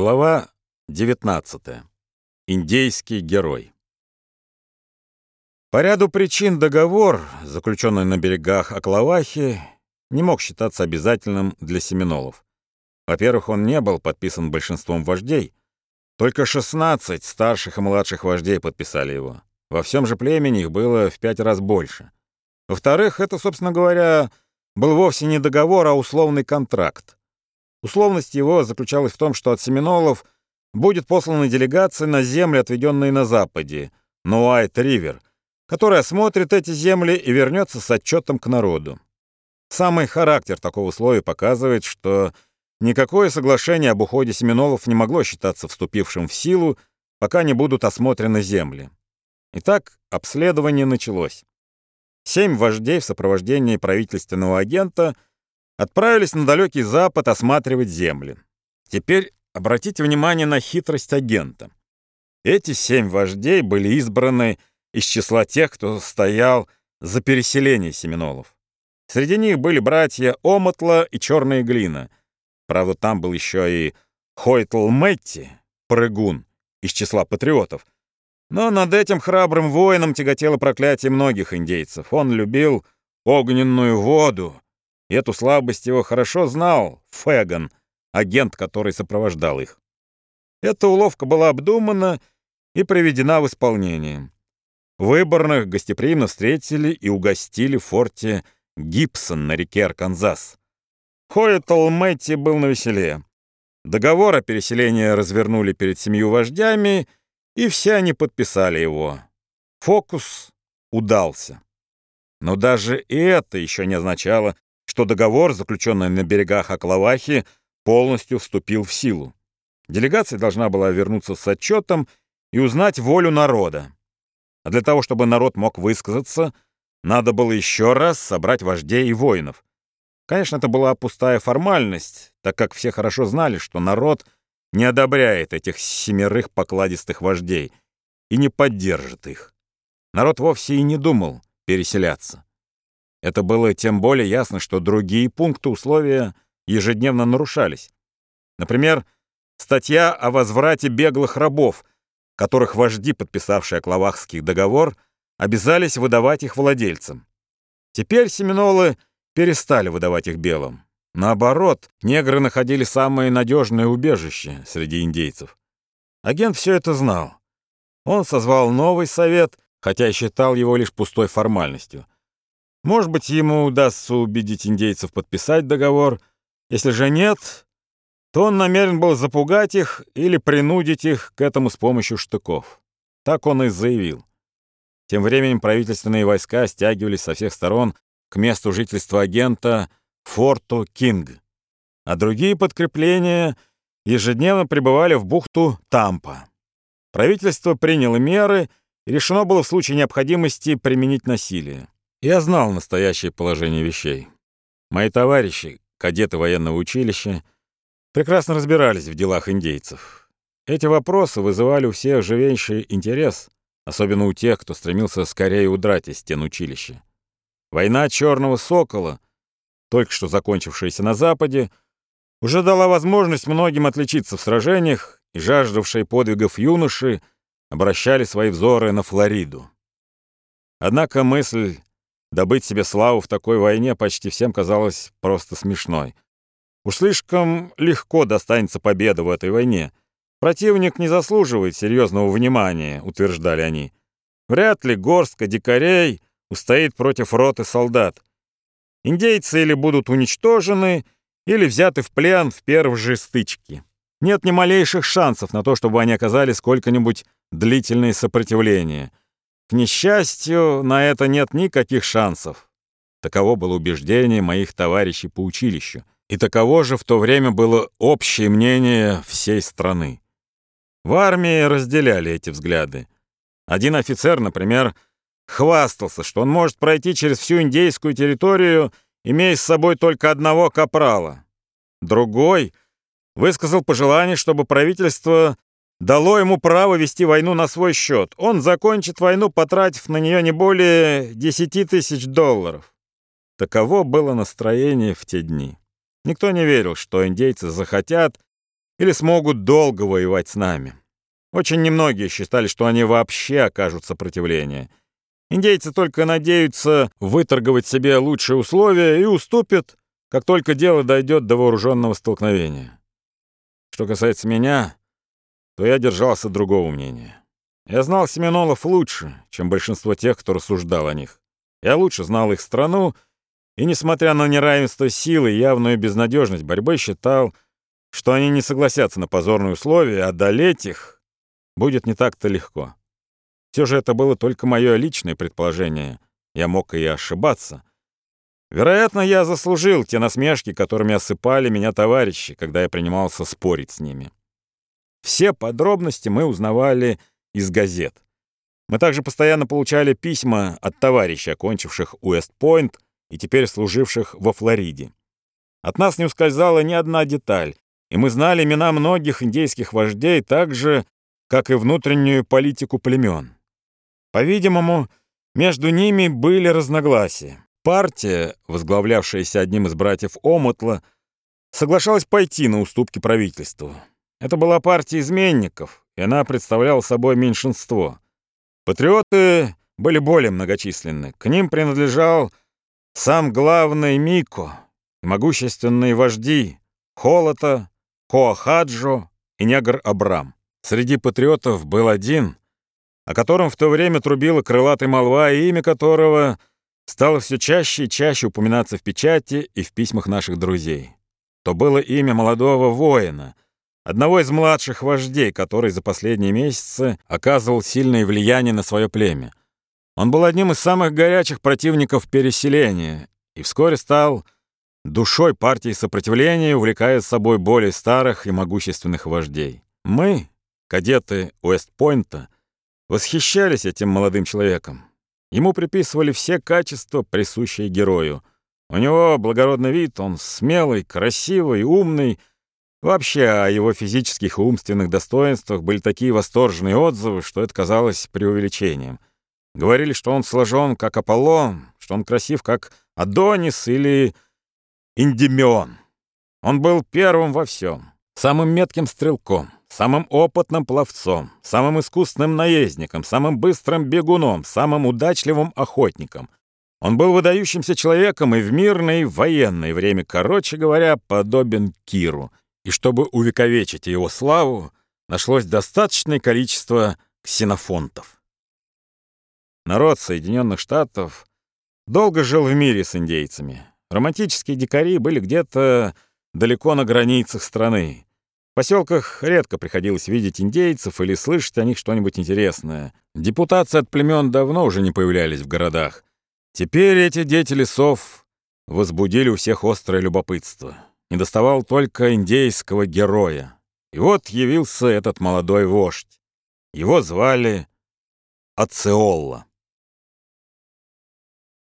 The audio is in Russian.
Глава 19. Индейский герой. По ряду причин договор, заключенный на берегах Аклавахи, не мог считаться обязательным для семинолов. Во-первых, он не был подписан большинством вождей. Только 16 старших и младших вождей подписали его. Во всем же племени их было в пять раз больше. Во-вторых, это, собственно говоря, был вовсе не договор, а условный контракт. Условность его заключалась в том, что от семинолов будет послана делегация на земли, отведенные на западе, на Уайт-Ривер, которая осмотрит эти земли и вернется с отчетом к народу. Самый характер такого условия показывает, что никакое соглашение об уходе семинолов не могло считаться вступившим в силу, пока не будут осмотрены земли. Итак, обследование началось. Семь вождей в сопровождении правительственного агента — отправились на далекий запад осматривать земли. Теперь обратите внимание на хитрость агента. Эти семь вождей были избраны из числа тех, кто стоял за переселение семинолов. Среди них были братья Омотла и Черная Глина. Правда, там был еще и Хойтл Мэтти, прыгун, из числа патриотов. Но над этим храбрым воином тяготело проклятие многих индейцев. Он любил огненную воду, эту слабость его хорошо знал Феган, агент, который сопровождал их. Эта уловка была обдумана и приведена в исполнение. Выборных гостеприимно встретили и угостили в форте Гибсон на реке Арканзас. Хойтл Мэтти был навеселе. Договор о переселении развернули перед семью вождями, и все они подписали его. Фокус удался. Но даже это еще не означало, что договор, заключенный на берегах Аклавахи, полностью вступил в силу. Делегация должна была вернуться с отчетом и узнать волю народа. А для того, чтобы народ мог высказаться, надо было еще раз собрать вождей и воинов. Конечно, это была пустая формальность, так как все хорошо знали, что народ не одобряет этих семерых покладистых вождей и не поддержит их. Народ вовсе и не думал переселяться. Это было тем более ясно, что другие пункты условия ежедневно нарушались. Например, статья о возврате беглых рабов, которых вожди, подписавшие Клавахский договор, обязались выдавать их владельцам. Теперь семинолы перестали выдавать их белым. Наоборот, негры находили самое надежное убежище среди индейцев. Агент все это знал. Он созвал новый совет, хотя считал его лишь пустой формальностью — может быть, ему удастся убедить индейцев подписать договор. Если же нет, то он намерен был запугать их или принудить их к этому с помощью штыков. Так он и заявил. Тем временем правительственные войска стягивались со всех сторон к месту жительства агента Форту Кинг, а другие подкрепления ежедневно прибывали в бухту Тампа. Правительство приняло меры, и решено было в случае необходимости применить насилие. Я знал настоящее положение вещей. Мои товарищи, кадеты военного училища, прекрасно разбирались в делах индейцев. Эти вопросы вызывали у всех живейший интерес, особенно у тех, кто стремился скорее удрать из стен училища. Война Черного Сокола, только что закончившаяся на Западе, уже дала возможность многим отличиться в сражениях, и жаждавшие подвигов юноши обращали свои взоры на Флориду. Однако мысль Добыть себе славу в такой войне почти всем казалось просто смешной. Уж слишком легко достанется победа в этой войне. Противник не заслуживает серьезного внимания, утверждали они. Вряд ли горстка дикарей устоит против роты солдат. Индейцы или будут уничтожены, или взяты в плен в первой же стычке. Нет ни малейших шансов на то, чтобы они оказали сколько-нибудь длительное сопротивление — к несчастью, на это нет никаких шансов. Таково было убеждение моих товарищей по училищу. И таково же в то время было общее мнение всей страны. В армии разделяли эти взгляды. Один офицер, например, хвастался, что он может пройти через всю индейскую территорию, имея с собой только одного капрала. Другой высказал пожелание, чтобы правительство дало ему право вести войну на свой счет. Он закончит войну, потратив на нее не более 10 тысяч долларов. Таково было настроение в те дни. Никто не верил, что индейцы захотят или смогут долго воевать с нами. Очень немногие считали, что они вообще окажут сопротивление. Индейцы только надеются выторговать себе лучшие условия и уступят, как только дело дойдет до вооруженного столкновения. Что касается меня, то я держался другого мнения. Я знал Семенолов лучше, чем большинство тех, кто рассуждал о них. Я лучше знал их страну, и, несмотря на неравенство силы и явную безнадежность борьбы, считал, что они не согласятся на позорные условия, а одолеть их будет не так-то легко. Все же это было только мое личное предположение. Я мог и ошибаться. Вероятно, я заслужил те насмешки, которыми осыпали меня товарищи, когда я принимался спорить с ними. Все подробности мы узнавали из газет. Мы также постоянно получали письма от товарищей, окончивших Уэст-Пойнт и теперь служивших во Флориде. От нас не ускользала ни одна деталь, и мы знали имена многих индейских вождей так же, как и внутреннюю политику племен. По-видимому, между ними были разногласия. Партия, возглавлявшаяся одним из братьев Омотла, соглашалась пойти на уступки правительству. Это была партия изменников, и она представляла собой меньшинство. Патриоты были более многочисленны. К ним принадлежал сам главный Мико могущественные вожди Холота, Коахаджо и негр Абрам. Среди патриотов был один, о котором в то время трубила крылатая молва, и имя которого стало все чаще и чаще упоминаться в печати и в письмах наших друзей. То было имя молодого воина, одного из младших вождей, который за последние месяцы оказывал сильное влияние на свое племя. Он был одним из самых горячих противников переселения и вскоре стал душой партии сопротивления, увлекая с собой более старых и могущественных вождей. Мы, кадеты Уэст-Пойнта, восхищались этим молодым человеком. Ему приписывали все качества, присущие герою. У него благородный вид, он смелый, красивый, умный. Вообще о его физических и умственных достоинствах были такие восторженные отзывы, что это казалось преувеличением. Говорили, что он сложен, как Аполлон, что он красив, как Адонис или Индимион. Он был первым во всем, самым метким стрелком, самым опытным пловцом, самым искусным наездником, самым быстрым бегуном, самым удачливым охотником. Он был выдающимся человеком и в мирное, и в военное время, короче говоря, подобен Киру. И чтобы увековечить его славу, нашлось достаточное количество ксенофонтов. Народ Соединенных Штатов долго жил в мире с индейцами. Романтические дикари были где-то далеко на границах страны поселках редко приходилось видеть индейцев или слышать о них что-нибудь интересное. Депутации от племен давно уже не появлялись в городах. Теперь эти дети лесов возбудили у всех острое любопытство. Не доставал только индейского героя. И вот явился этот молодой вождь. Его звали Ациолла.